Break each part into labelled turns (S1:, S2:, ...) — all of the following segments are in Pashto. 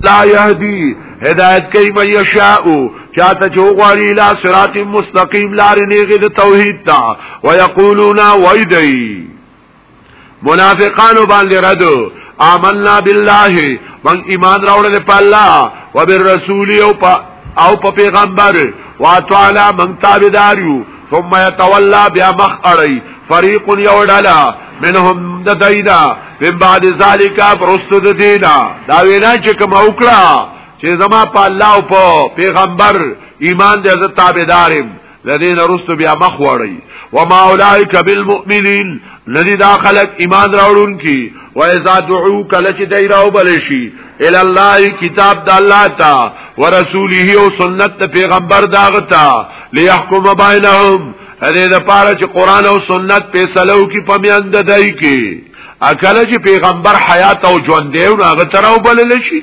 S1: لا يهدي هدایت کوي مې یشاء چاته چې غواړي لا صراط مستقیم لارې نیغه د توحید تا ويقولون ويدي منافقان باندې رد آمنا بالله من ایمان راوړل په الله وبالرسول او په پیغمبر واتعالی من تابعداریو ثم يتولى بیا مخ اړي فريق یو ډلا منهم د دایدا من بعد ذالک پرست د دینا دا وینا چې کوم وکړه چې زما په الله او په پیغمبر ایمان دې زه تابعدارم لدین رست بیا مخ وړي وما اولئک بالمؤمنین لذي داخلك ایمان راوړون کی و اذا دعو کله چې دای راو بل شي ال الله کتاب د الله تا ورسوله او سنت پیغمبر داغه تا ليحكم بينهم هدي د پاره چې قران او سنت فیصلو کې پمیاند دای کې اکل چې پیغمبر حیات او ژوند دی او هغه تراو بل شي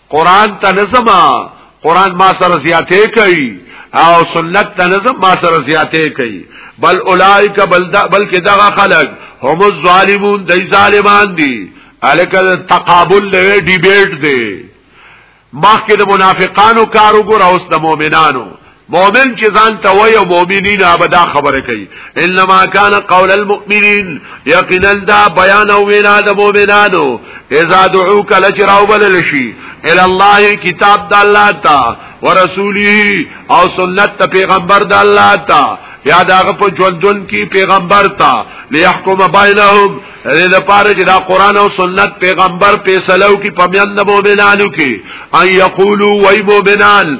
S1: قران ته نظم قران ما سره زیاته کوي او سنت ته نظم ما سره زیاته کوي بل اولائک بل دا بلکې دغه خلق هم الظالمون دای ظالمان دي الکه تقابل دی ډیبیټ دی مخکې د منافقانو کار وګور اوس د مؤمنانو مؤمن چې ځان ته وای او مؤمنین ابدا خبره کوي انما کان قول المؤمنین یقینا دا بیان او وینا د مؤمنانو اذا دعوک لجراو بللشی الى الله کتاب د الله تا ورسوله او سنت ته پیغمبر د الله تا یا داغه په ژوندون کې پیغمبر تا ليحكم بينهم دې لپاره چې دا قران او سنت پیغمبر فیصلو کې پمیان د مؤمنانو کې ان یقولو وای مؤمنان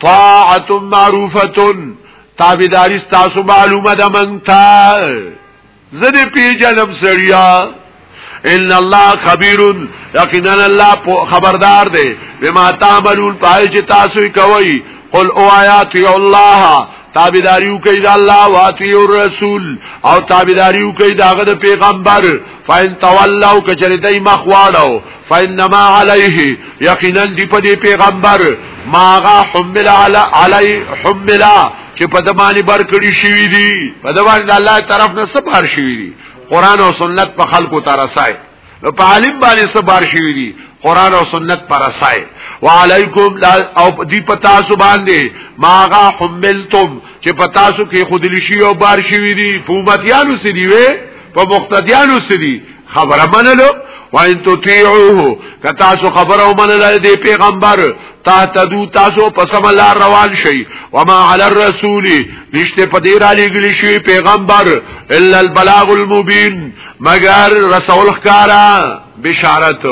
S1: طاعت معروفتن تابیداری ستاسو معلومه ده منتا زده پی جنم سریا ان الله خبير یقینا الله خبردار دی بما تعملون پای چې تاسو کوي قل او آیات الله تابیداریو کوي د الله او اطیع الرسول او تابیداریو کوي دغه د پیغمبر فین تولوا کچریدای مخواړو فانما عليه یقینا دی په دې پیغمبر ماغه حمل علی علی حمل چې په دمانې بر کړی شوی دی په دمانې الله طرف نه سپار شوی دی قران او سنت په خلقو ترسای نو په عالم باندې سپار شوی دی قران او سنت پر اسای وعلیکم او دی پتا سو باندې ماغا حملتم چې پتا سو کې خودلی شی او بار شي وی دی په امتیانو سې دی وی په مقتدیانو سری خبره منلو وان تطيعوه کتا سو خبر او من لای دی پیغمبر تا تدو تاسو پس ملا روان شي وما على الرسول نشته پدې را لګلی شي پیغمبر الا البلاغ المبين مگر رسول خکارا بشارت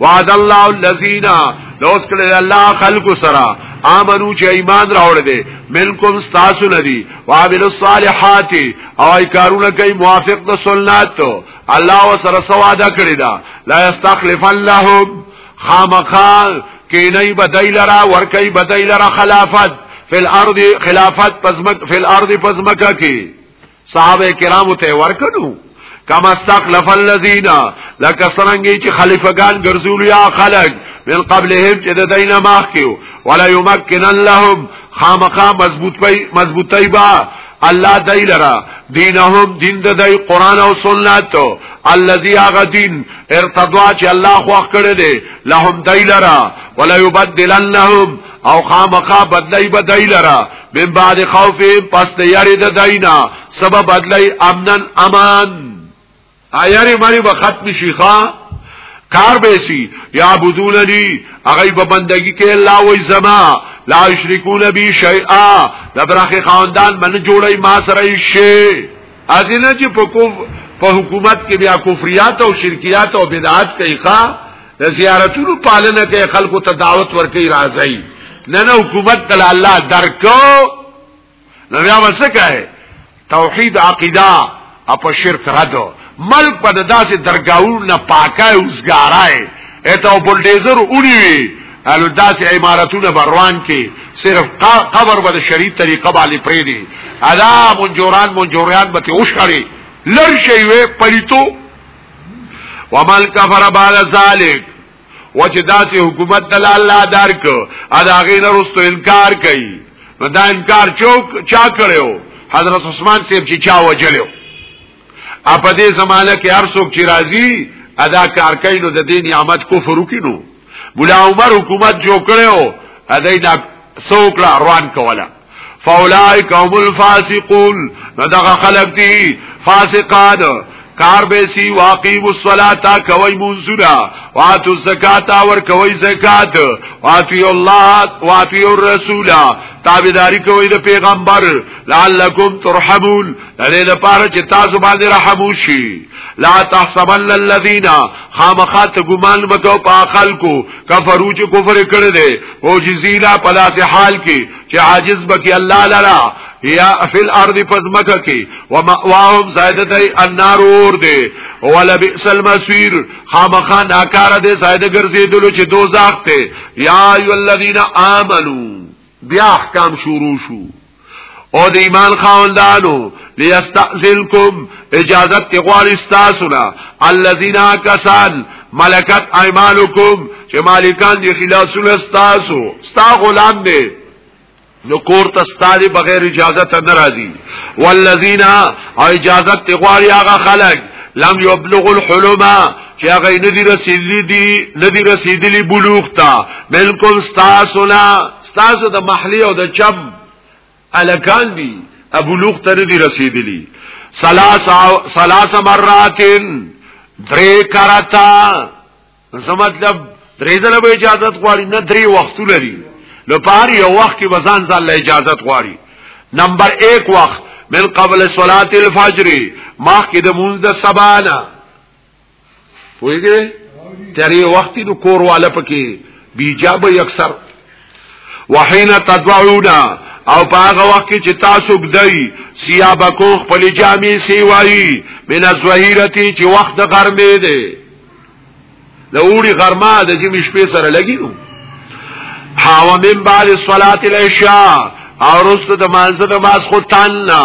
S1: وعد الله الذين لوس کړه الله خلق سرا امنو چې ایمان راوړ دې منکم تاسو ندي وعمل الصالحات او ای کارونه کوي موافق د سنت الله وسره سواده کړی دا لا استخلف الله خامخان کې نه بدای لرا ور کوي بدای لرا خلافت فل ارض خلافت پزمک فل ارض پزمکه کې صحابه کرامو ته ورکړو کما استخلف الذين لك سرنګي چې خلیفګان ګرځول یا خلق من قبلهم چې د دینه ماخ کیو ولا یمکنن لهم خامخا مضبوط پي مضبوطي با الله دای لرا دینهم دین د دای قران او سنت الذي هغه دین ارتضوا چې الله خو کړی دی لهم دای لرا ولا یبدلنهم او خامخا بدلی بدای لرا من بعد خوف پس د یری د داینا سبب بدلی امنن امان ایری مری به ختم شي ښا کار به شي یعبدوننی هغه به بندگی کې الله وای زما لا یشرکون بی شیئا د برخه خاندان من جوړی ما سره شي ازینه چې په کو په حکومت کې بیا کفریات او شرکیات او بدعات کوي ښا د زیارتونو پالنه کوي خلکو ته دعوت ورکوي راځي نه نه حکومت ته الله درکو نو بیا وسکه توحید عقیده اپ شرک ردو ملک په داسې درگاہونو نه پاکه اوسګارای اته بولډیزر اونیوي الو داسې عمارتونه بروان کې صرف قبر به شریعت طریقه باندې پرې دي ادا منجوران منجوریان به ته اوښړي لړ شي وې پلیتو ومن کفر بعد ذلک و چې داسې حکومت دل الله دار کو ادا غین رستو انکار کوي نو دا انکار چوک چا کړو حضرت عثمان صاحب چې چا وجلو اپ دې زمانہ کې هر څوک چې راضي ادا کار کوي نو د دې نعمت کفر وکړي مولا عمر حکومت جوړ کړو ادای دا سوکړه روان کوله فاولائک هم الفاسقون دغه خلق دي فاسقان کار به سی واقعی والصلاتا کوي منزنا واتو زکاتا ور کوي زکات واتو الله واتو الرسول تابعداري کوي د پیغمبر لعلکم ترحمون دې لپاره چې تاسو باندې رحم وشي لا تحسبن الذين خامخا ته ګمان مکو په خلکو کفرو چې کفر کړي دي او جزیلا پلاس حال کې چې عاجز بکی الله لرا یا فی الارض فزمکه کې ومأواهم زائدتای النار اور دي ولا بئس المسیر خامخا ناکار دي زائد ګرځیدلو چې دوزاخ ته یا ایو الذین آمنو بیا احکام شروع شو او د ایمان خاوندانو لیستأذنکم اجازت تی غواړي تاسو نه الذين کسان ملکت ايمانکم چې مالکان دي خلاصونه تاسو ستا غلام دي نو کور ته ستاري بغیر اجازه ته ناراضي والذین او اجازه تی غواړي هغه خلک لم یبلغ الحلم چې هغه ندی رسیدلی دی ندی رسیدلی بلوغ تا ملکم استاسنا تاسو د محلی او د چم الکان دی ابو لوخ تر دی رسیدلی سلاس سلاس مراتن درې کرتا زمطلب درې ځله به اجازه غواړي نه درې وختو لري نو پار یو وخت کې وزن ځله اجازه غواړي نمبر 1 وخت من قبل صلاه الفجر مخکې د مونږ د سبانه پوهیږئ تیرې وخت د کور والا پکې بیجاب یکسر وحین تدعون او په هغه وخت کې چې تاسو ګدای سیابکو خپل جامې سی وای من الظهیرتی چې وخت د غرمې دی د اوړي غرمه د جمی شپې سره لګی نو حاو من بعد صلات العشاء او رست د مانزه د ماس خو تننا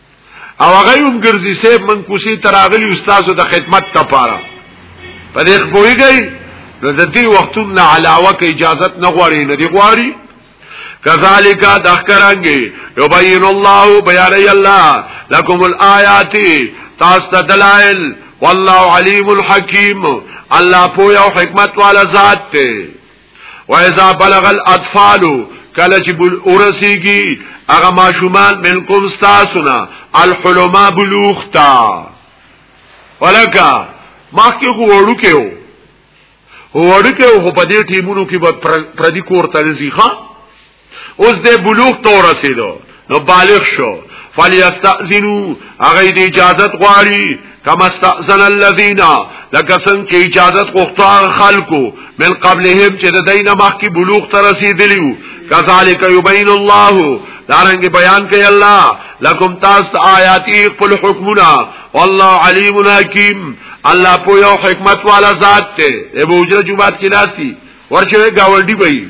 S1: او هغه هم ګرځي سه من کوسي تراغلی استادو د خدمت لپاره په دې خوېږي نو د دې وختونو علاوه کې اجازه نه غواړي نه دی غواړي کذالک دخکرانګي یبین الله بیان الله لكم الآیات تاسو دلائل والله علیم الحکیم الله پویا او حکمت والا ذات ته واذا بلغ الاطفال کله چې بل اورسیږي هغه ماشومان منکم استاسنا الحلما بلوختا ولکه مخکې خو وړو کې وو وړو کې خو په دې ټیمونو کې به پردي کور ته ځي ښا اوس د بلوغ ته ورسېدو نو بالغ شو فلیستاذنو هغه د اجازه غواړي کما استاذن الذين لکه څنګه چې اجازه غوښته خلکو من قبلهم چې د دینه مخکې بلوغ ته رسیدلیو کذالک یبین الله دارنګ بیان کوي الله لکم تاسو آیاتی خپل حکمونه والله علیم حکیم الله په یو حکمت والا ذات ته ابو جرجوبات کې لاسي ورشه گاونډي به یې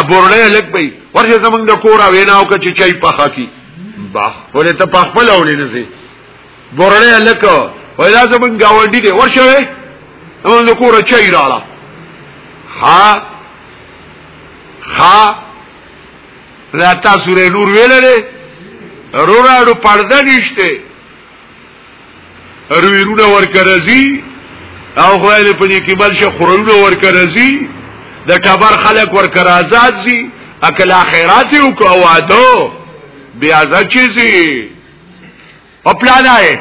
S1: ابورړې لګ به ورشه زمنګ د کور ویناو کچ چای پخا کی با ولې ته په خپل اولې نه سي بورړې لګ وای دا زمنګ گاونډي دی ورشه زمنګ د کور چای راړه ها ها لا تاسو نور ویلې روراړو پرده نشته ارویرونه ورکرزی او خدای دې پني کې بل شي خورونه ورکرزی د ټبر خلک ورکر آزاد زی اکل اخرات یو کو وادو بیا ځچی زی په پلان آئے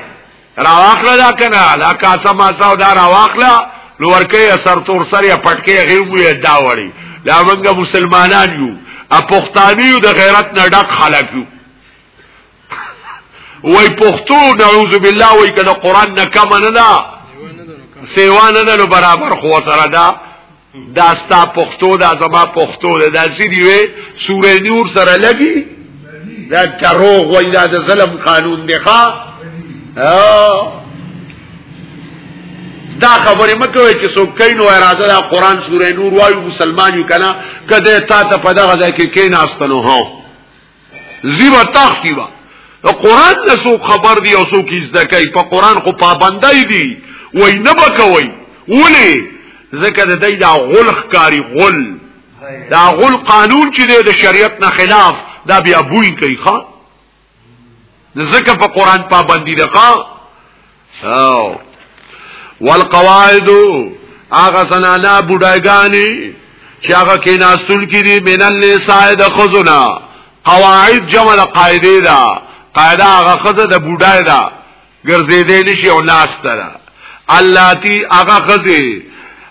S1: راواخلا دا کنه دا کاسه ماسه دا راواخلا نو ورکه سر تور سر یا پټکه غیبو یا دا وړي دا موږ مسلمانان یو ا پښتانیو د غیرت نه ډک خلک یو وای پښتو نعوذ بالله وای کله قران نه کم نه دا سیوا نه ده برابر خو سره دا دا ستا پښتو دا زما پښتو دا داسې دی وې سورې نور سره لګي دا تروغ وای دا د ظلم قانون دی ښا دا خبره مکوې چې څوک کینو اراده دا قران سورې نور وایو مسلمان یو کنه کده تا ته په دغه ځای کې کیناستنو هو زیبا تختی با قرآن نه څوک خبر دی او څوک یې زده کوي په قرآن خو پابندای دی وای نه بکوي ولې ځکه د دې دا غل ښکاری غل دا غل قانون چې دی د شریعت نه خلاف دا بیا بوی کوي ښا ځکه په قرآن پابندی ده ښا او والقواعد هغه سنانا بډایګانی چې هغه کې ناستون کړي من النساء د خزنا قواعد جمع د قاعده دا قاعده هغه خزه د بډای دا ګرځې دې نشي او ناس تر الاتی هغه خزه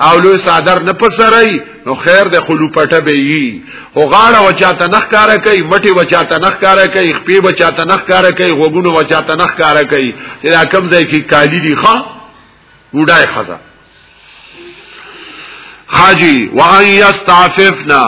S1: او لوی صادر نه پسرای نو خیر د خلو پټه به یي او غاړه وچاته نخ کارا کوي مټي وچاته نخ کارا کوي خپې وچاته نخ کارا کوي غوګونو وچاته نخ کارا کوي دا کم ځای کې کالی دي ښا وډای خزا حاجی وان یستعففنا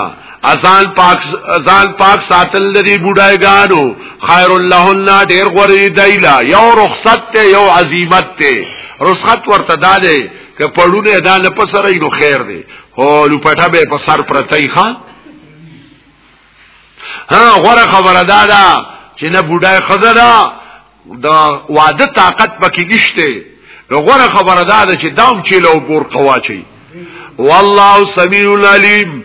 S1: ازان پاک ازان پاک ساتل لري بډای ګانو خیر اللهن ډیر غوري دایلا یو رخصت ته یو عزمت ته رخصت ورته داله که پړونه دا نه پسره نو خیر دی هو لپټه به په سر پرتای ښا ها غره خبره دا ده چې نه بډای خزره دا واده طاقت پکې نشته نو غره خبره دا ده چې دام چې له ګور قواچي والله سميع عليم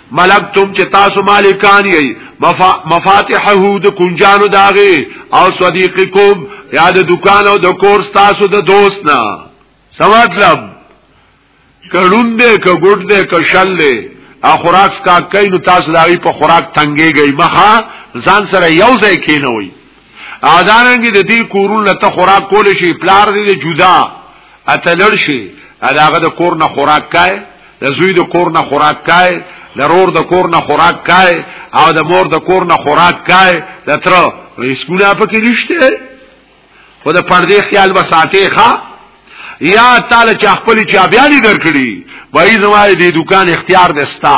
S1: ملکتم چې تاسو مالکان یې مفاتحه د کنجانو داغه او صدیقکم یا د دکان او د کور تاسو د دوست نه څه مطلب کړون دې ک ګډ دې ک شل دې اخراک کا کین تاسو داغي په خوراک تنګيږي مخه ځان سره یو ځای کینوي او دارنګ د دې کورونو ته خوراک کول شي پلار دې جدا اتلړ شي هغه د کور نه خوراک کای د زوی د کور نه خوراک کای د رور د کور نه خوراک کای او د مور د کور نه خوراک کای د تر ریسکونه پکې نشته خو د پردې خیال وساته ښا یا تعالی چې خپل چا بیا دې درکړي وای زما دې دکان اختیار دستا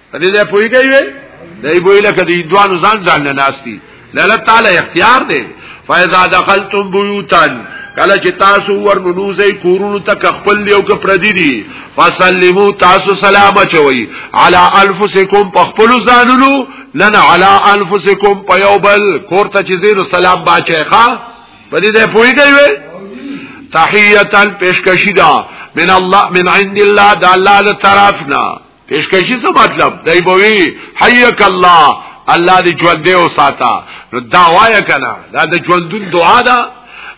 S1: په دې ځای پوهیږي وي دای بوی لکه دې دوانو ځان ځان نه ناشتي لاله تعالی اختیار دی فاذا دخلتم بيوتا کله چې تاسو ورنوځي کورونو تک خپل یو ک پردي دي فسلمو تاسو سلام چوي على انفسکم په خپل ځانونو لن على انفسکم په یو بل کور ته چې زیرو سلام باچي ښا په دې ځای پوهیږي وي تحیتا پیشکشی دا من الله من عند الله دا الله له طرفنا پیشکشی څه مطلب دای بوي حیک الله الله دې ژوند دی او ساته نو دا وای کنه دا د ژوندون دعا ده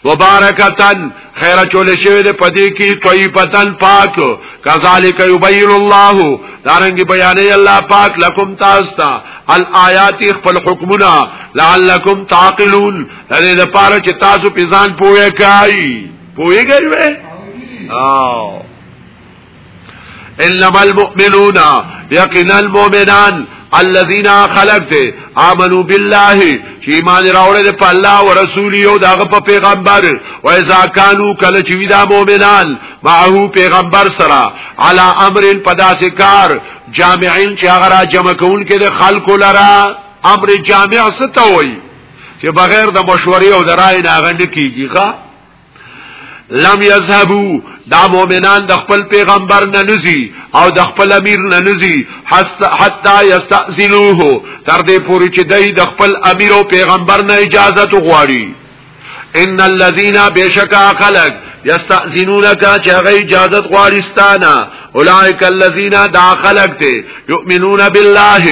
S1: مبارکتن خیر چول شوی دې پدې کې طیبتن پاک کذالک یبین الله دارنګ بیانې الله پاک لکم تاسو ته الایات خپل حکمنا لعلکم تعقلون دې د پاره چې تاسو په ځان پوهه کوي پوهیږئ او انما المؤمنون یقینا المؤمنان الذين خلقت امنوا بالله چې ایمان راوړل په الله او رسول یو دغه په پیغمبر او اذا كانوا کله چې ودا مؤمنان معه پیغمبر سره على امر پداسې کار جامعین چې هغه را جمع کول کې د خلکو لرا امر جامع ستوي چې بغیر د مشورې او د رائے نه غند کیږي ښا لم یذهبو دا مؤمنان د خپل پیغمبر نه نزي او د خپل امیر نه نزي حتا یستاذلوه تر دې پوري چې دای د خپل امیر او پیغمبر نه اجازه غواړي ان الذين بشکا خلق یستاذنونک چې هغه اجازه غواړي ستانه اولائک الذین دا خلق ته یؤمنون بالله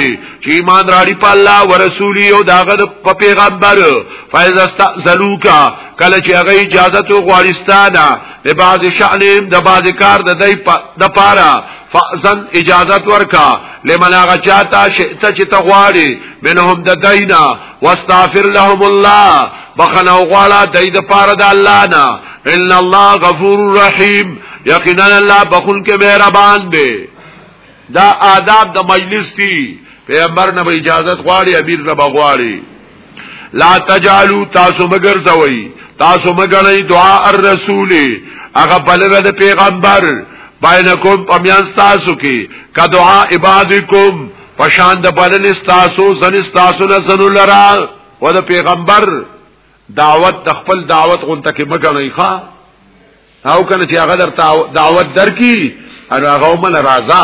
S1: چې ایمان راړي په الله او رسول او داغه په پیغمبر فایز استذلوکا کله چې هغه اجازه تو غواړستانه د بعض شأن د بعض کار د دای د پاره فازن اجازت ورکا لمن هغه چاته شئت چې ته غواړي منهم د دینا واستغفر لهم الله بخنه غواړه دای د پاره د الله نه ان الله غفور رحیم یقینا الله بخون کې مهربان دی دا آداب د مجلس دی پیغمبر نه اجازت غواړي امیر نه بغواړي لا تجعلوا تاسو مگر زوي تاسو مگر دعا الرسول هغه بلره د پیغمبر بینکم پمیان تاسو کې کا دعا عبادکم پشان د بلل تاسو زن تاسو نه زنو لرا و د پیغمبر دعوت د خپل دعوت غونته کې مګنئ ښا او کنه چې هغه در دعوت درکې هغه مل راضا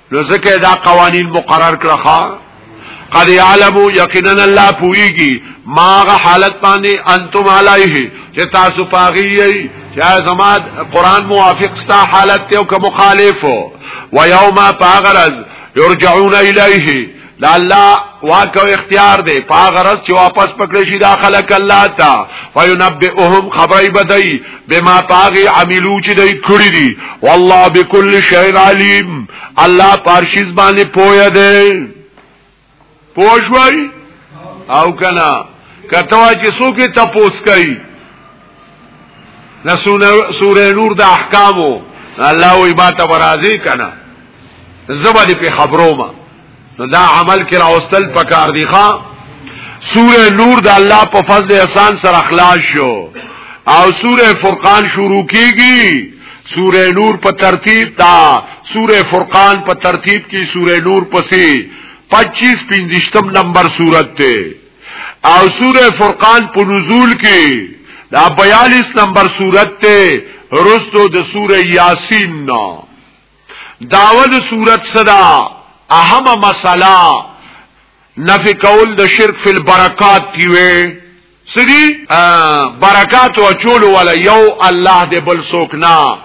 S1: نو ځکه دا قوانین مقرر کړه قد يعلمو یقینا الله پويږي ماغه حالت باندې انتم عليه چې تاسو پاغي یا زما قران موافق ستا حالت ته او که مخالف و یوم پاغرز یرجعون الیه دا الله واک او اختیار دی پاغه رس چې واپس پکړې شي دا خلق الله تا فینبئهم خبرای بدای بما پاغه عملو چې دای کړی دي والله بكل شیء علیم الله پارشیز باندې پوهه دی پوښوي او کنا کته چې څوک ته پوس کوي لسونه سوره نور د احکامو الله وی با ته برازي کنا زبر په خبرو ما نو دا عمل کې راوستل پکار دی ښا سوره نور د الله په فضل احسان سره اخلاص شو او سوره فرقان شروع کیږي سوره نور په ترتیب دا سوره فرقان په ترتیب کې سوره نور پسې 25 پنځشتم نمبر سورته ته او سوره فرقان په نزول کې دا 42 نمبر سورته ته رستو د سوره یاسین نه داود صورت صدا اهم مسله نفی کول د شرک فی البرکات تیوه سدی برکات او چول ولا یو الله دې بل سوک نا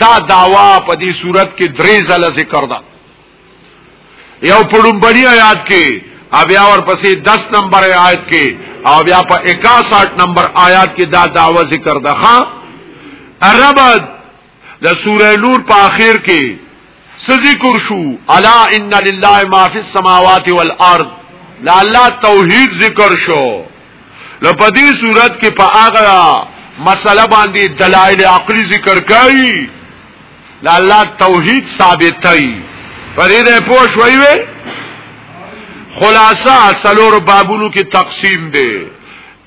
S1: دا داوا په دې صورت کې درې ځله ذکر ده یو پړم بڑی آیات کې بیا ور پسې 10 نمبر آیات کې او بیا په 61 نمبر آیات کې دا داوا ذکر ده ها ربد د سوره نور په اخر کې ذکر شو الا ان لله ما فی السماوات والارض لا الله توحید ذکر شو لپدی صورت کې په هغه مسله باندې دلایل عقلی ذکر کړي لا الله توحید ثابتای پرې ده پوه شوي وي خلاصہ سلور بابونو کې تقسیم دی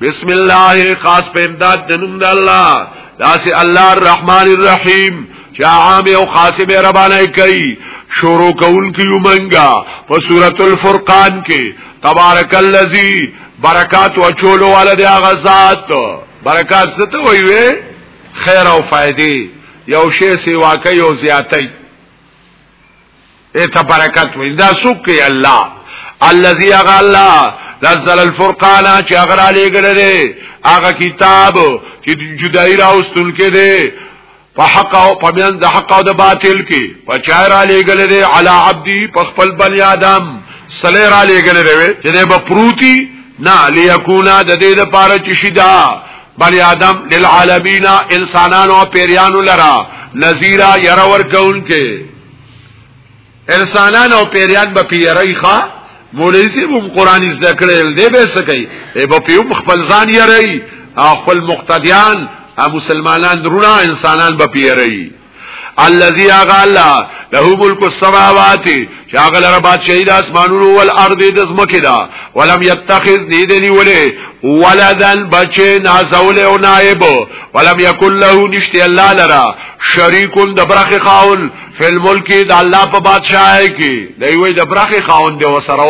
S1: بسم الله خاص په امداد د نوم د الله داسې الله الرحمن الرحیم چې عام او خاص به ربانه کوي شروع کول کیو منګه په سورۃ الفرقان کې تبارک الذی برکات او چولو والا دی هغه ذات برکات څه ته وایي خیر او فائدې یو شی سیوا کوي او زیاتې ایت برکت وی دا سوک کی اللہ الذي اغا الله نزل الفرقان چې اغر علی ګره دی هغه کتاب چې جدای راوستون کې دی په حق او په بیان د حق او د باطل کې په چار علی ګره دی علی عبدی په خپل بنی آدم سلی را علی ګره دی چې دی په پروتي نه لیکونا د دې لپاره چې شیدا بنی آدم للعالمین انسانانو او پیریانو لرا نذیرا ير ور کون کې ارسالان او پیریان به پیری ښا مولوی سی هم قران زده کړل دی به سکی ای به پیوم خپل ځان یری او خپل مقتدیان او مسلمانان درونه انسانان به پیری الذي اغلا له ملک السماوات شاغل رب شهید اسمانونو والارض دزمکه دا ولم يتخذ ديدني وله ولدن بچه نازول او نائب ولم يكن له نشته الله لرا شریکون د برخه خاون فل ملک د الله په بادشاہي کې دی وی د برخه خاون دی وسره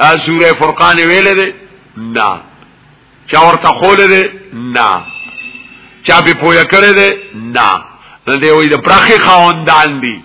S1: او سوره فرقان ویل دی نه چا ورته خول دی نه چا به پویا کړی دی نه نو دی وی د برخه خاون دان دی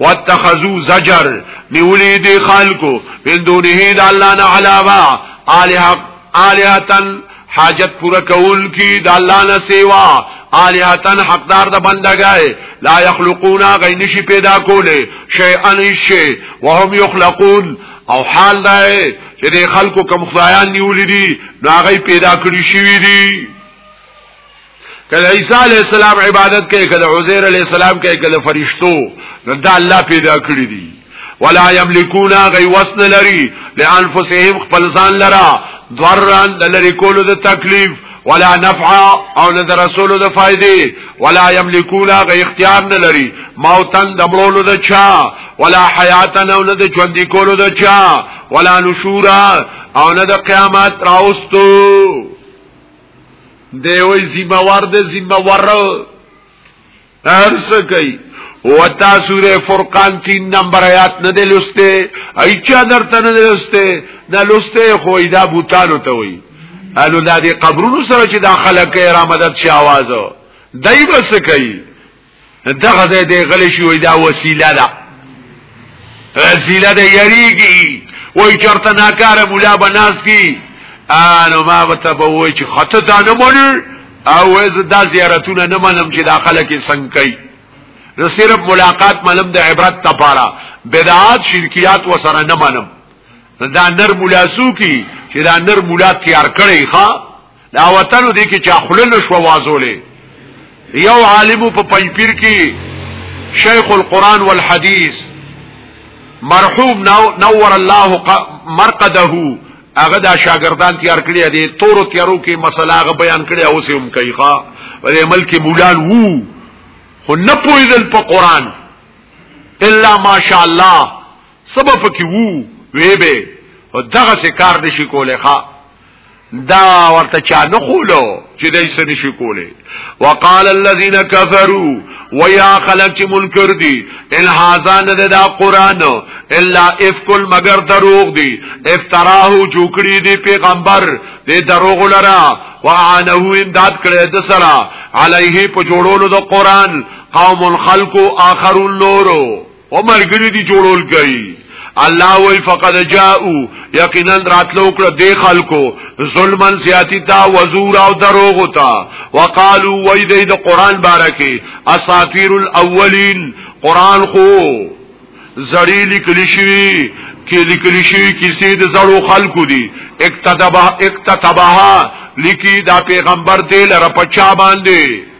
S1: واتخذو زجر نیولی دی خلقو من دونه د الله نه علاوه الہ الہتن حاجت پورا کول کی د الله نه سیوا الہتن حقدار د بندګای لا یخلقونا غینشی پیدا کوله شیئا شی وهم یخلقون او حال دا چې د خلکو کوم خدایان نیولې دي نو هغه پیدا کړی شوی دي کله عیسی علی السلام عبادت کوي کله عزیر علی السلام کوي کله فرشتو نو دا الله پیدا کړی دي ولا یملکون غی وسن لري لانفسهم خپل ځان لرا ضررن د لری کولو د تکلیف ولا نفع او نه د رسولو د فائدې ولا یملکون غی اختیار نه لري موتن د مړولو د چا ولا حیاتن او نه د ژوند کولو د چا ولا نشورا او نه د قیامت راوستو دی وی ذمہ وار دی ذمہ وار ارس کوي وتا سوره فرقان 3 نمبر آیات نه دی لسته ایچا درته نه لسته نه لسته خو دا بوتانو ته وی الو دا دی قبرونو سره چې دا خلک را مدد شي आवाज دای بس کوي دغه ځای دی غلی شي وای دا وسیله ده وسیله ده یریږي وای چرته ناکاره مولا بناس کی انو ما وته به وای چې خطه دا نه مونږ او از دا زیارتونه نه منم چې داخله کې څنګه کوي زه صرف ملاقات منم د عبرت لپاره بدعات شرکیات وسره نه منم دا نر مولا سو کی چې دا نر مولا تیار کړي ښا دا وطن دې کې چا خلل شو وازولې یو عالم په پنځپیر کې شیخ القرآن والحدیث مرحوم نور الله مرقده هغه دا شاګردان تیار کړی دی تورو تیارو کې مسله هغه بیان کړی او سم کوي ښا ولې ملک مولان وو خو نه پویدل په قران الا ماشاء الله سبب کې وو وی به دغه کار نشي کولای ښا دا ورته چا نه خولو چې دای څه نشي کولی وقال الذين كفروا ويا خلق چې منکر دي ان هاذا نه دا قران الا افکل مگر دروغ دي افتراه جوکړي دي پیغمبر دې دروغ لرا وعانه امداد کړي د سرا عليه په جوړولو د قران قوم الخلق اخر النور او مرګری دی جوړول گئی الله وی فقد جاءو یقینا راتلو کړه دی خلکو ظلمن سیاتی تا وزور او دروغ تا وقالو وی دی د قران بارکه اساطیر الاولین قران خو زړی لیکلی شوی کې لیکلی شوی کیسې د زړو خلکو دی اکتتبها اکتتبها لیکي دا پیغمبر دی لره پچا باندې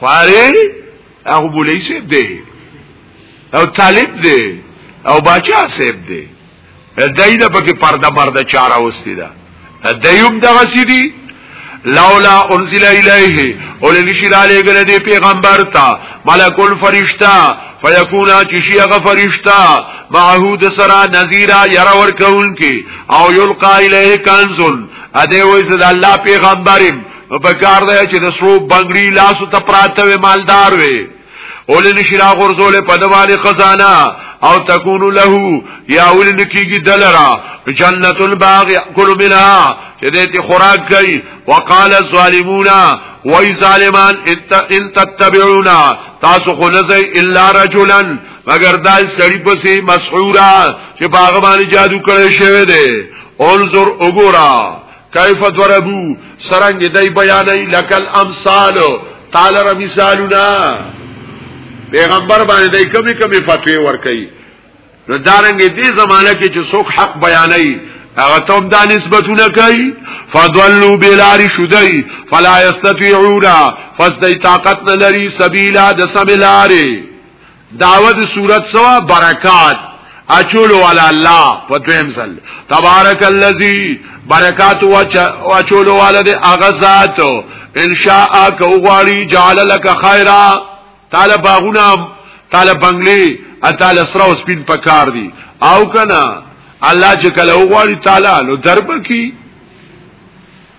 S1: خواري هغه بولې سیب دی او طالب دی او باچا سیب دی دای نه پکې پرده مرده چاره اوستي دا دایوب دغه سیدی لولا انزل الیه اولې نشی را لګل دی پیغمبر تا ملک الفرشتہ فیکونا چشی اغا فرشتا معهود سرا نزیرا یرا ورکون کی او یلقا الیه کنزن اده ویسد اللہ پیغمبرم نو په کار دی چې د سرو بنگړي لاسو ته پراته وي مالدار وي اولن شرا غرزول په دواله خزانه او تكون له یا اولن کیږي دلرا جنت الباغ یاکل منها چې دې ته خوراک کوي وقال الظالمون وای ظالمان ان تتبعونا تاسو خو نه زی الا رجلا مگر دای سړی پسې مسحورا چې باغ باندې جادو کړی شوی دی انظر وګورئ کیف ضربو سرنګ دای بیانې لکل امثال تعالی را مثالنا پیغمبر باندې دای کمی کمی فتوی ور کوي نو دارنګ دې زمانہ کې چې څوک حق بیانې هغه تم دا نسبتونه کوي فضلوا بلار شدای فلا یستطيعون فسدای طاقت نه لري سبیلا د سبیلاره دعوه د صورت سوا برکات اچول والا الله په دویم ځل تبارک الذی برکات اچول والا د اغه ذات ان شاء کو غاری جعل لك خیرا تعالی باغونه تعالی بنگلی تعالی سره او سپین پکار دی او کنا الله چې کله غاری تعالی نو درب کی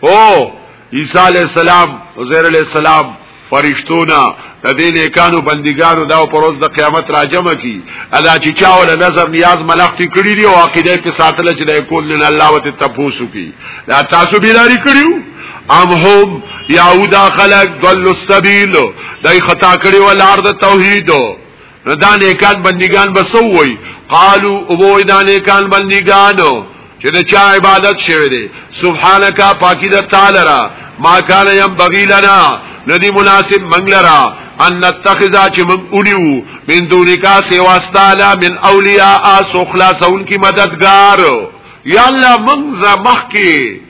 S1: او عیسی علی السلام عزیر علی السلام فرشتونه د دې نیکانو بندګانو دا پروز د قیامت راجمه کی ادا چې چا ول نظر نیاز ملختی کړی دی او عقیده په ساتل چې د کول نه الله وت تفوسو کی دا تاسو بیلاری کړیو ام هم یعودا خلق ضل السبیل دای خطا کړی ول ارض توحید نو دا نیکان بندگان بسووی قالو اوبوی دا نیکان بندگانو چې د چا عبادت شوی دی سبحانك پاکی د تعالی را ما کان یم بغی لنا ندی مناسب منګ لرا ان نتخذا چې من اونیو من دونکا سیواستالا من اولیاء سخلاصون کی مددگار یا الله من زمخ کی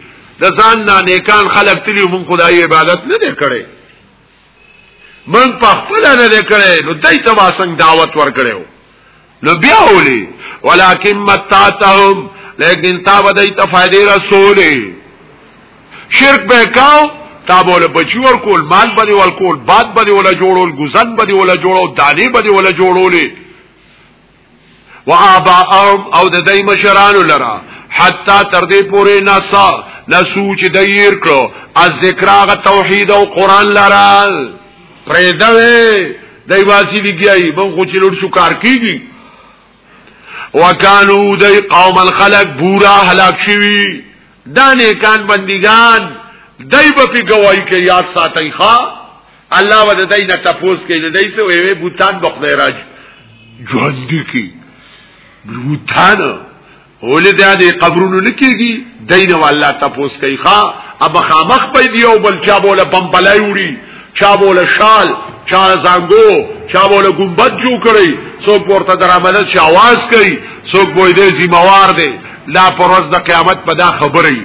S1: د ځان نه نیکان خلق تلی من خدای عبادت نه کړي من په خپل نه لیکړې نو دای ته واسنګ دعوت ورکړو نو بیا ولي ولکن متاتهم لیکن تا بدای ته فائدې رسولې شرک به کاو تا بوله بچی ورکول مال باندې ورکول باد باندې ولا جوړول گزن باندې ولا جوړول دانی باندې ولا جوړولې و آباءهم او د دای مشرانو لرا حتا تر دې پورې نسا نسو چې د ير کړو از ذکرغه توحید او قران لرا پرېدوي دای واسی لګیای بم خو چې لور شو کار کیږي وکانو دای قوم الخلق بورا هلاک شوی دا نیکان بندگان دای به په گواہی کې یاد ساتي ښا الله ود دای نه تپوس کې نه دای سه وی بوتان بخدای راج ژوند کې بوتان ولې دا دې قبرونو نکېږي دین والله تپوس کوي ښا اب خامخ په دی او بل چا بوله بم بلای وړي چا بوله شال چا زنګو چا بوله ګمبد جو کړی څوک ورته درامده چې आवाज کوي څوک وای دې ذمہوار دی لا پر ورځ د قیامت په دا خبرې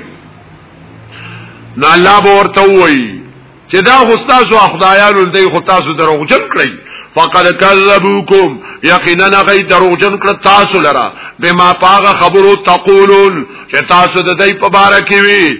S1: نو الله به ورته وایي چې دا استاد او خدایانو دې خو تاسو دروغجن کړی فقد کذبوکم یقینا غی دروغجن کړ تاسو لرا بما پاغه خبرو تقولون چې تاسو د دې په باره کې وی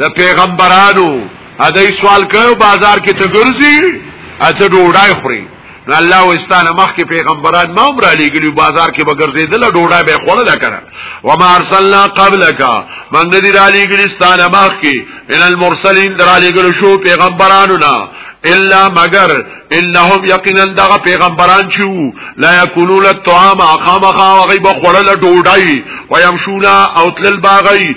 S1: د پیغمبرانو هدای سوال کړو بازار کې ته ګرځي اته ډوډۍ خوري نو الله واستانه مخ کې پیغمبران ما عمر علی ګلی بازار کې بغرزې دل ډوډۍ به خوړه دا کړه و ما ارسلنا قبلک من دې را علی ګلی ستانه مخ کې ان المرسلین در علی ګلو شو پیغمبرانو نه الا مگر انهم یقینا دغه پیغمبران چې وو لا یاکلون الطعام خامخا وغي بخړل ډوډۍ ويمشونا او تل باغی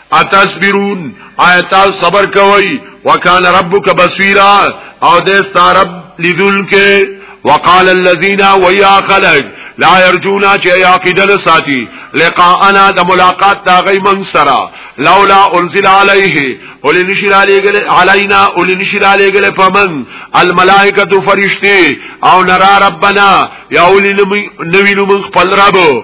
S1: اتصبرون آیت صبر کوي وکانه ربک بصیرا او دې ستارب لیدل کې وقال الذين ويا خلق لا يرجونا چې يقيدل ساتي لقاءنا د ملاقات دا غي من سرا لولا انزل عليه ولي نشر عليګل علينا ولي نشر عليګل فمن الملائکه فرشتي او نرا ربنا يا ولي نوي نو من خپل رب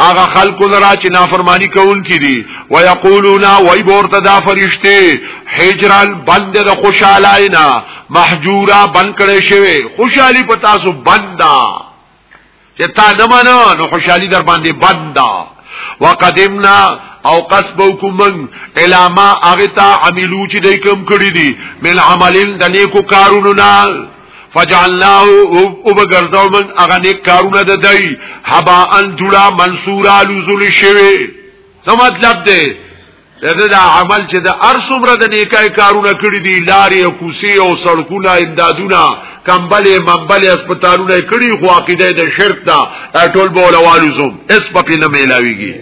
S1: هغه خلق لرا چې نافرمانی کوونکې دي ويقولون وای بورته دا فرشته حجران بند د خوشالاینا محجورا بند کړي شوی خوشحالي په تاسو بندا چې تا نه منو نو خوشحالي در باندې بندا وقدمنا او قصبو کومن الاما اغتا عملو چې دای کوم کړی دي من عملین د نیکو کارونو نه فجعلناه او بغرزو من اغه نیک کارونه د دای حبا ان جوړا منصور الوزل شوی څه مطلب دی دغه دا عمل چې د ارسمره د نیکای کارونه کړی دی لارې او کوسي او سړکونه امدادونه کمبلې ممبلې هسپتالونه کړی خو عقیده د شرک دا ټول بولوالو زوم اس په پینه ملاویږي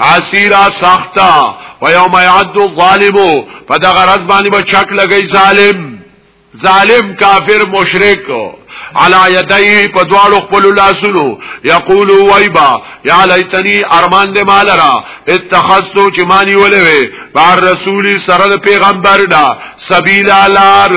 S1: عسیرا سختا و یوم یعد الظالم په دغه ورځ باندې به چک لګی ظالم ظالم کافر مشرک علا یدی په دواړو خپل لاسونو یقول وایبا یا لیتنی ارمان دې مال را اتخذتو چې مانی ولې وې بار رسول سره پیغمبر دا سبیل الار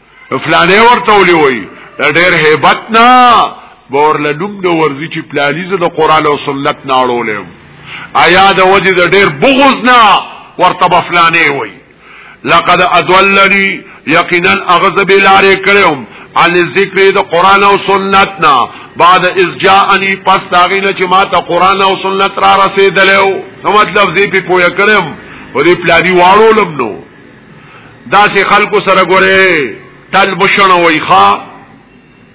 S1: فلانه ورته ولي وای د ډېر hebat نه بور لنوم د ورزي چې پلانیزه د قران او سنت نه اړولم آیا د وجه د ډېر بغض نه ورته بفلانه وای لقد ادولني یقینا اغزب لارې کړم ان ذکر د قران او سنت نه بعد از جاءني پس داغې نه چې ما ته قران او سنت را رسیدلو سم مطلب زی په پوهه کړم ورې پلاني واړو لمنو دا سه خلکو سره ګوره تل بشنه وای ښا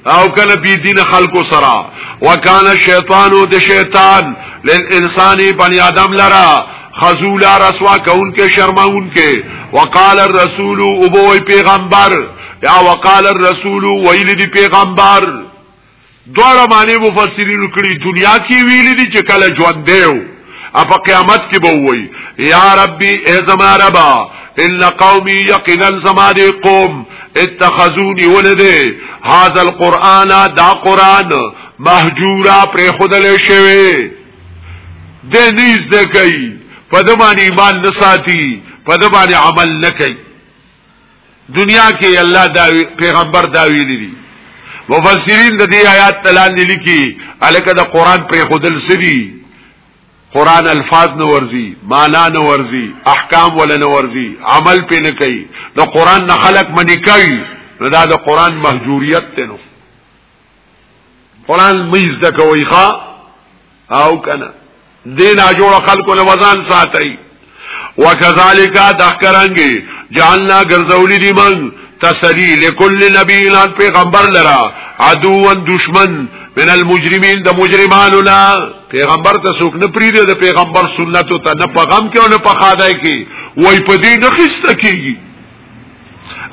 S1: او کله بی دین خلکو سره وکانه شیطانو د شیطان للانسان بنی آدم لرا خزولا رسوا کون کې شرماون کې وقال الرسول ابو پیغمبر یا وقال الرسول ویل دی پیغمبر دواړه معنی مفسرین کړي دنیا کې ویلي دي چې کله ژوند دیو اپ قیامت کې به وای یا ربي ای زما ربا ان قومي یقینا زما دي قوم اتخذوني ولده هاذا القرآن دا قرآن محجورا پر خودل شوی د نیز نه کوي په دمانه ایمان نساتی په دمانه عمل نه کوي دنیا کې الله دا پیغمبر دا ویلي دي مفسرین د دې آیات تلان دي لیکي الکه د قران پر خودل سری قران الفاظ نه ورزي معنا نه ورزي احکام ولا نه ورزي عمل پې نه کوي د قران نه خلق منی کوي دا د قران مهجوریت ته نو قران میز د کوي ښا او کنه دین اجوړ خلکو له وزن ساتي وکذالک دخکرنګي جعلنا غرزولی دی من تسلی لكل نبی لان پیغمبر لرا عدو و دشمن من المجرمین د مجرمانو لا پیغمبر ته څوک نه پریده د پیغمبر سنتو ته نه پیغام کې او نه پخادای کې وای په دې نه خسته کیږي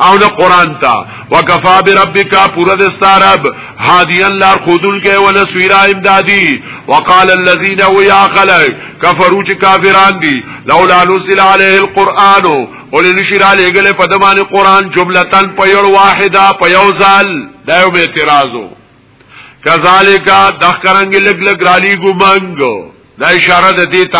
S1: او نه قران تا وکفا بربک پورا دستارب هادی الله خودل کې ولا سویرا امدادی وقال الذين ويا خلق كفروا كافرون دي لولا نزل عليه القران ولن نشر عليه غل په دمانه قران جملتان په یو واحده په یو ځل دا یو اعتراضو کذالک دخرنګ لګ لګ رالی ګمنګ دا اشاره د دې ته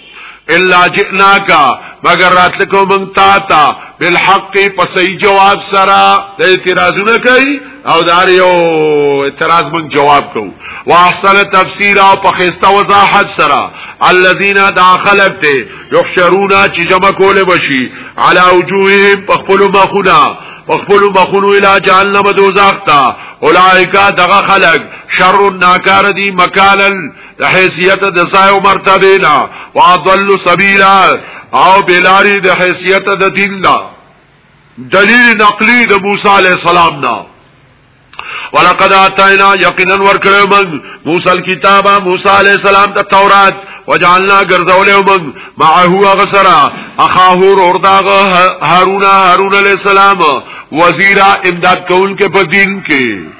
S1: الا جئناکا مگر راتلکو من تا تا بالحق په صحیح جواب سره د اعتراضونه کوي او دار یو اعتراض من جواب کو واحسن تفسیر او په خسته وضاحت سره الذين داخلت ته يحشرون چې جمع کول بشي على وجوههم په خپل مخونه په خپل مخونه الى جهنم دوزخ تا اولئک دغه خلق شر ناکار دي مکانن د حیثیت د ځای او مرتبه نه واضل سبیلا او بلاری د حیثیت د دین نه دلیل نقلی د موسی علی السلام نه ولقد اتینا یقینا ورکړو موږ موسی الكتاب موسی علی السلام ته تورات وجعلنا غرزولو موږ معه غسرا اخاه اور داغ هارون هارون علی السلام وزیرا امداد کول کې په دین کې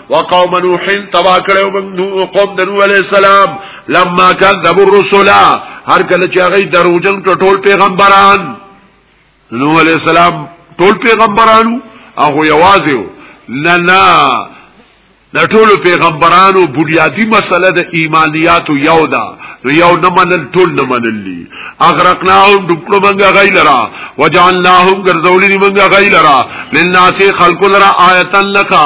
S1: وقوم نوح تبا کړو موږ قوم د نوح عليه السلام لما كذب الرسل هر کله چې هغه دروژن ټول پیغمبران نوح عليه السلام ټول پیغمبرانو هغه یوازې نه نه د ټول پیغمبرانو بنیادی مسله د ایمانیات یو ده یو نه منل ټول نه منل اغرقناهم دکړو منګه غیلرا وجعلناهم غرزولی منګه غیلرا لناس خلق لرا آیتن لکا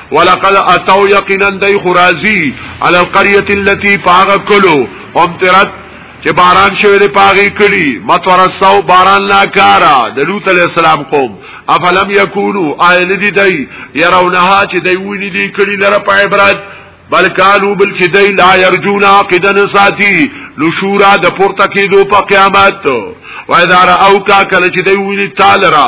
S1: ولقد اتو یقینا دای خرازی علی القريه التي فاغ کلو امترت چې باران شوه د پاغي کړي متورسو باران لا کارا د لوط علی السلام قوم افلم یکونو آیل دی دی يرونها چې دی ویني دی کړي لره په عبرت بل کالو بل چې دی لا يرجون عقدن ساتي لشورا د پورته کېدو په قیامت و اذا راوکا کله چې دی ویني تعالی را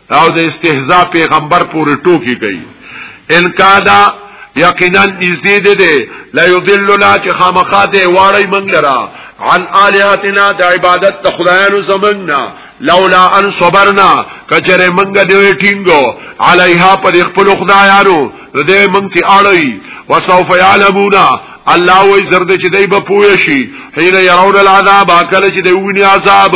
S1: او د استهزاء پیغمبر پورې ټوکی کوي ان کادا یقینا نږدې دي دي لا یذلنا چې خامخا دې واړی منګ لرا عن الہاتنا د عبادت د خدایانو زمنګنا لولا ان صبرنا کچره منګ دې ټینګو علیها پر خپل خدایانو دې منګ تی اړی وسوف یعلمون الله وې زرد چې دای په پوه شي حين يرون العذاب کله چې دوی نه عذاب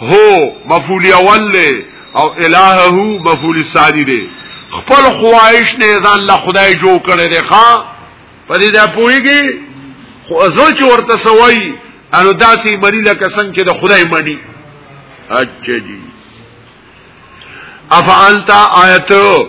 S1: هو مفعول اول له او الهه مفعول ثانی دی خپل خواهش نه ځان له خدای جوړ کړي دی ښا په دې دا پوهیږي خو ازو چې ورته سوي انو داسې مری لکه څنګه چې د خدای منی اچھا جی افعلتا آیتو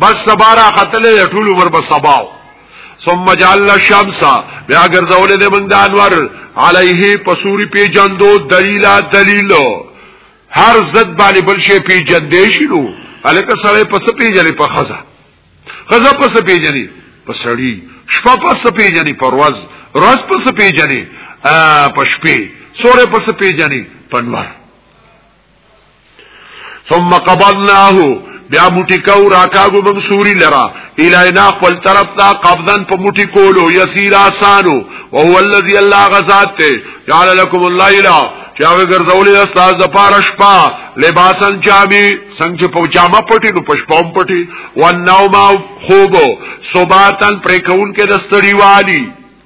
S1: بس سبا را ختلې ټول عمر بس سباو ثم جعلنا الشمس بیا ګرځولې د موږ د انور علیه پسوري پی جندو دلیلا دلیل هر زد باندې بل شي پی جندې شنو الکه سره پس پی جلې په خزا خزا پس پی جلې په سړی شپه پس پی جلې په ورځ ورځ پس پی جلې په شپې سورې پس پی جلې په نور ثم قبضناه بیا موټی کو راکاګو موږ سوري لرا الینا خپل طرف ته قبضن په موټی کولو یسیر آسانو او هو الذی الله غزاد ته جعل لكم الليل چې هغه ګرځولې استاد د پاره شپه لباسن چابي څنګه چې په جامه پټي نو پښپوم پټي و نوما خوبو صباتن پرې کون کې دستړي والی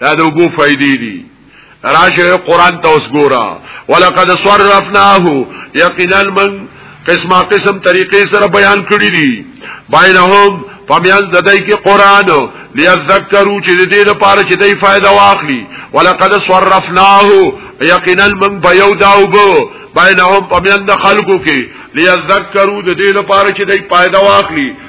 S1: دا د وګو فائدې دي راشه قران ته اوس ګورا ولقد صرفناه یقینا من قسمه قسم طریقې سره بیان کړی دي بینهم پمیان د دای کې قران لیذکروا چې دې لپاره چې دې فائدہ واخلي ولقد صرفناه یقینا من بیو داوبو بینهم پمیان د خلقو کې لیذکروا دې لپاره چې دې فائدہ واخلي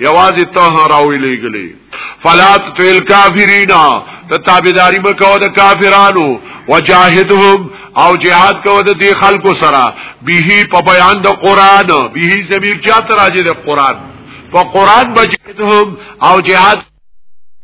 S1: یوازې ته راوي لګلې فلات تل کافرینا ته تابعداري مکو د کافرانو وجاهدهم او جهاد کو د دې خلکو سره به په بیان د قران به زمير چاته راځي د قران په قران بجهدهم او جهاد